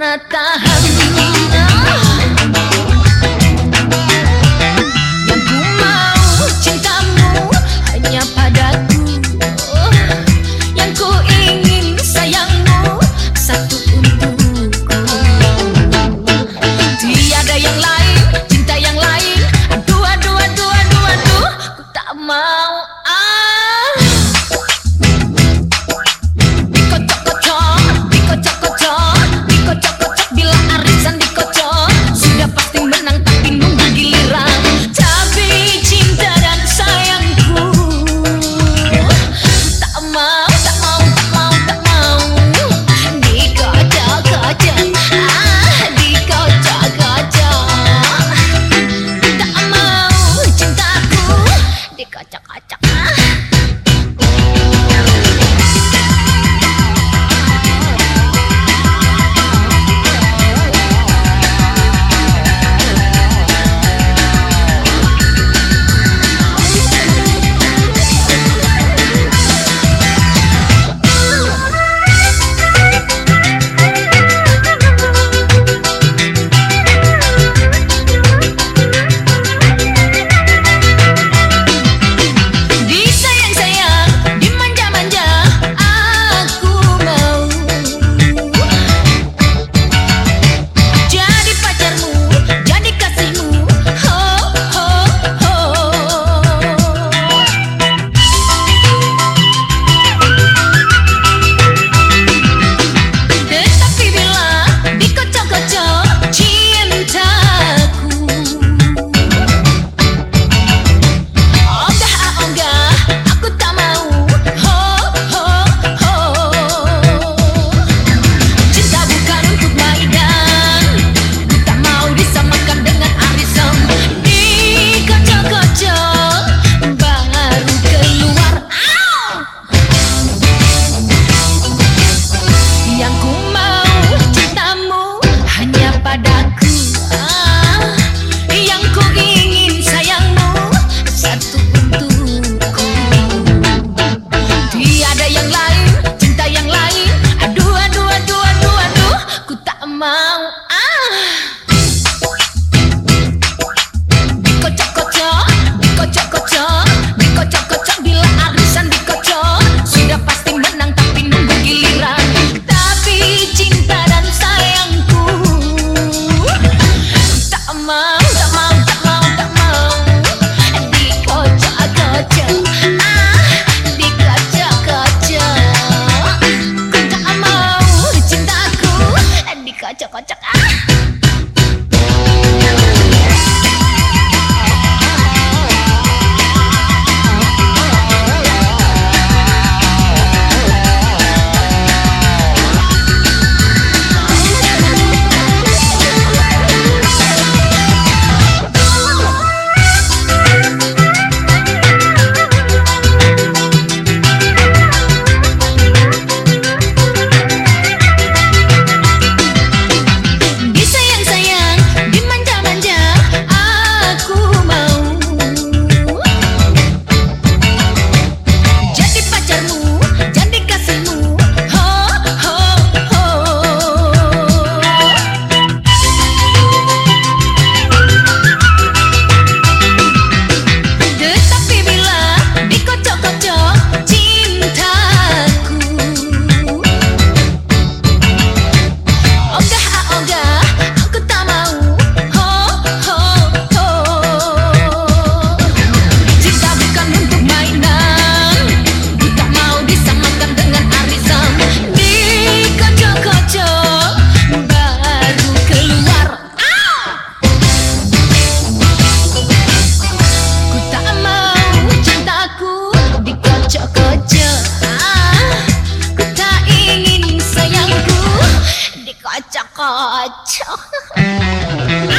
not that Có chỗ. 啊！